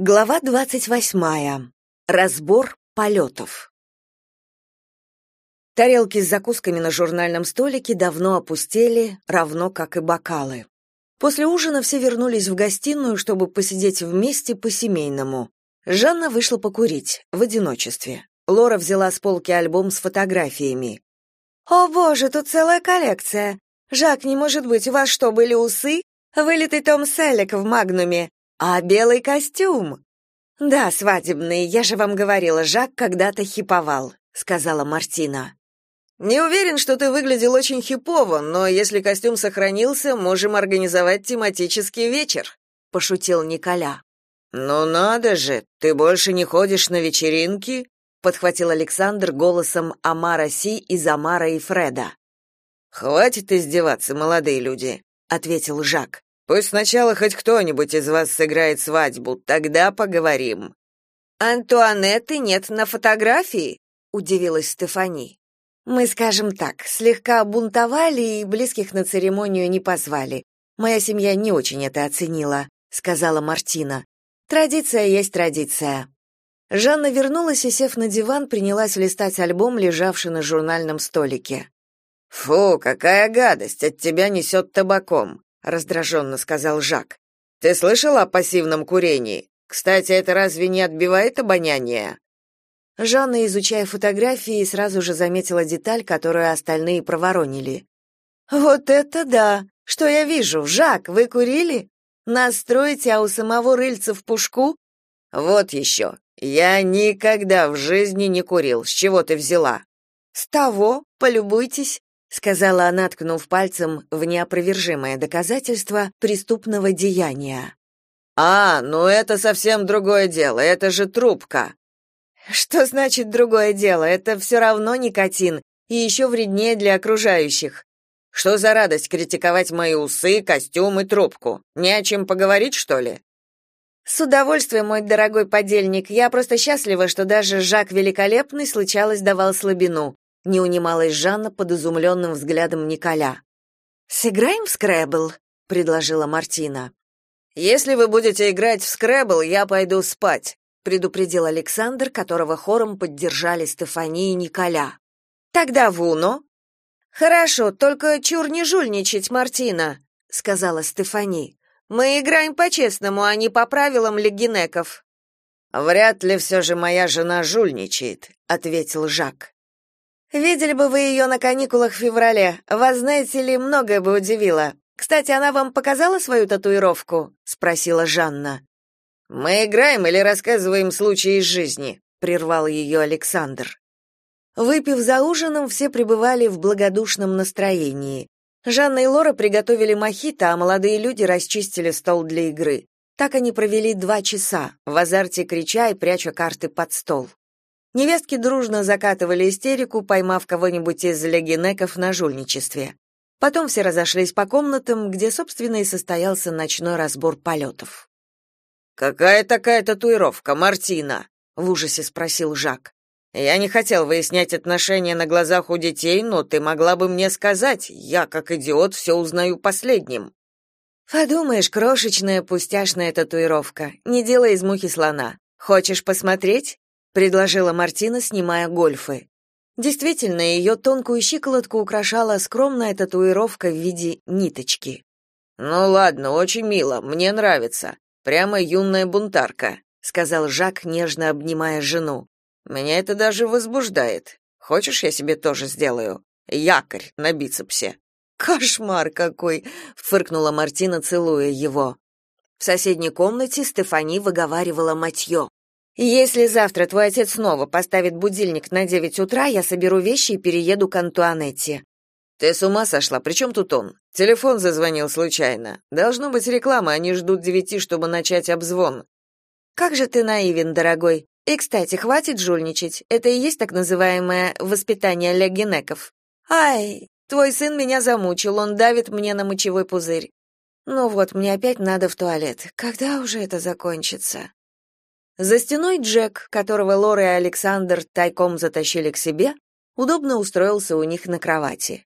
Глава двадцать восьмая. Разбор полетов. Тарелки с закусками на журнальном столике давно опустели, равно как и бокалы. После ужина все вернулись в гостиную, чтобы посидеть вместе по-семейному. Жанна вышла покурить, в одиночестве. Лора взяла с полки альбом с фотографиями. «О боже, тут целая коллекция! Жак, не может быть, у вас что, были усы? Вылитый Том Селлик в Магнуме. А белый костюм? Да, свадебный. Я же вам говорила, Жак когда-то хиповал, сказала Мартина. Не уверен, что ты выглядел очень хипово, но если костюм сохранился, можем организовать тематический вечер, пошутил Николя. Ну надо же, ты больше не ходишь на вечеринки? подхватил Александр голосом Амара Си из Амара и Фреда. Хватит издеваться, молодые люди, ответил Жак. Пусть сначала хоть кто-нибудь из вас сыграет свадьбу, тогда поговорим. Антуанетты нет на фотографии, удивилась Стефани. Мы, скажем так, слегка бунтовали и близких на церемонию не позвали. Моя семья не очень это оценила, сказала Мартина. Традиция есть традиция. Жанна вернулась и, сев на диван, принялась листать альбом, лежавший на журнальном столике. «Фу, какая гадость! От тебя несет табаком!» Раздраженно сказал Жак. Ты слышала о пассивном курении? Кстати, это разве не отбивает обоняние? Жанна, изучая фотографии, сразу же заметила деталь, которую остальные проворонили. Вот это да. Что я вижу? Жак, вы курили? Настроите, а у самого рыльца в пушку? Вот еще. Я никогда в жизни не курил. С чего ты взяла? С того, полюбуйтесь сказала она, ткнув пальцем в неопровержимое доказательство преступного деяния. А, ну это совсем другое дело, это же трубка. Что значит другое дело? Это все равно никотин и еще вреднее для окружающих. Что за радость критиковать мои усы, костюм и трубку? Не о чем поговорить, что ли? С удовольствием, мой дорогой подельник. Я просто счастлива, что даже Жак Великолепный случалось давал слабину не унималась Жанна под изумленным взглядом Николя. «Сыграем в скрэбл?» — предложила Мартина. «Если вы будете играть в скрэбл, я пойду спать», — предупредил Александр, которого хором поддержали Стефани и Николя. «Тогда в Уно». «Хорошо, только чур не жульничать, Мартина», — сказала Стефани. «Мы играем по-честному, а не по правилам легинеков». «Вряд ли все же моя жена жульничает», — ответил Жак. Видели бы вы ее на каникулах в феврале. Вас, знаете ли, многое бы удивило. Кстати, она вам показала свою татуировку? спросила Жанна. Мы играем или рассказываем случаи из жизни, прервал ее Александр. Выпив за ужином, все пребывали в благодушном настроении. Жанна и Лора приготовили мохито, а молодые люди расчистили стол для игры. Так они провели два часа, в азарте крича и пряча карты под стол. Невестки дружно закатывали истерику, поймав кого-нибудь из легинеков на жульничестве. Потом все разошлись по комнатам, где, собственно, и состоялся ночной разбор полетов. «Какая такая татуировка, Мартина?» — в ужасе спросил Жак. «Я не хотел выяснять отношения на глазах у детей, но ты могла бы мне сказать. Я, как идиот, все узнаю последним». «Подумаешь, крошечная пустяшная татуировка. Не делай из мухи слона. Хочешь посмотреть?» Предложила Мартина, снимая гольфы. Действительно, ее тонкую щиколотку украшала скромная татуировка в виде ниточки. Ну ладно, очень мило, мне нравится. Прямо юная бунтарка, сказал Жак, нежно обнимая жену. Меня это даже возбуждает. Хочешь, я себе тоже сделаю? Якорь на бицепсе. Кошмар какой, фыркнула Мартина, целуя его. В соседней комнате Стефани выговаривала матье. Если завтра твой отец снова поставит будильник на девять утра, я соберу вещи и перееду к Антуанетте. Ты с ума сошла? При чем тут он? Телефон зазвонил случайно. Должно быть реклама, они ждут девяти, чтобы начать обзвон. Как же ты наивен, дорогой. И, кстати, хватит жульничать. Это и есть так называемое воспитание легенеков. Ай, твой сын меня замучил, он давит мне на мочевой пузырь. Ну вот, мне опять надо в туалет. Когда уже это закончится? За стеной Джек, которого Лора и Александр тайком затащили к себе, удобно устроился у них на кровати.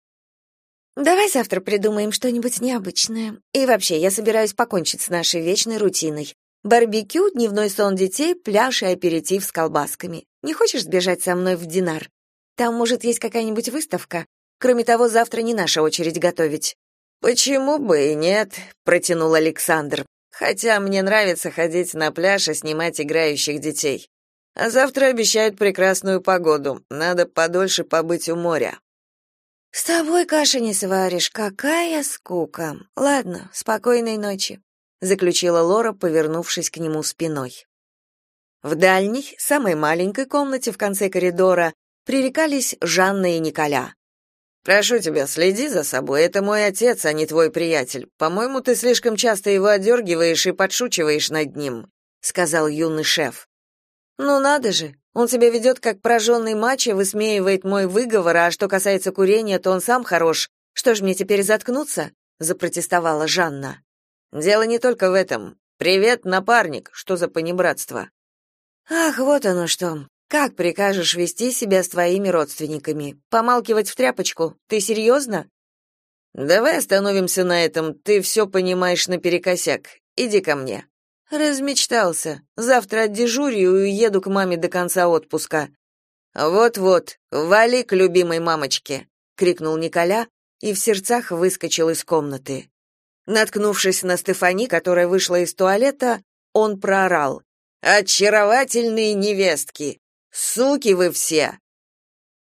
«Давай завтра придумаем что-нибудь необычное. И вообще, я собираюсь покончить с нашей вечной рутиной. Барбекю, дневной сон детей, пляж и аперитив с колбасками. Не хочешь сбежать со мной в Динар? Там, может, есть какая-нибудь выставка? Кроме того, завтра не наша очередь готовить. Почему бы и нет, протянул Александр. Хотя мне нравится ходить на пляж и снимать играющих детей. А завтра обещают прекрасную погоду. Надо подольше побыть у моря. С тобой каши не сваришь, какая скука. Ладно, спокойной ночи, заключила Лора, повернувшись к нему спиной. В дальней, самой маленькой комнате в конце коридора пререкались Жанна и Николя. Прошу тебя, следи за собой. Это мой отец, а не твой приятель. По-моему, ты слишком часто его одергиваешь и подшучиваешь над ним, сказал юный шеф. Ну надо же, он себя ведет как прожженный мачо, высмеивает мой выговор, а что касается курения, то он сам хорош. Что ж мне теперь заткнуться? запротестовала Жанна. Дело не только в этом. Привет, напарник. Что за понебратство? Ах, вот оно что. Как прикажешь вести себя с твоими родственниками? Помалкивать в тряпочку? Ты серьезно?» Давай остановимся на этом. Ты все понимаешь наперекосяк. Иди ко мне. Размечтался. Завтра отдежурю и уеду к маме до конца отпуска. Вот-вот, вали к любимой мамочке, крикнул Николя и в сердцах выскочил из комнаты. Наткнувшись на Стефани, которая вышла из туалета, он проорал: "Очаровательные невестки! Суки вы все!"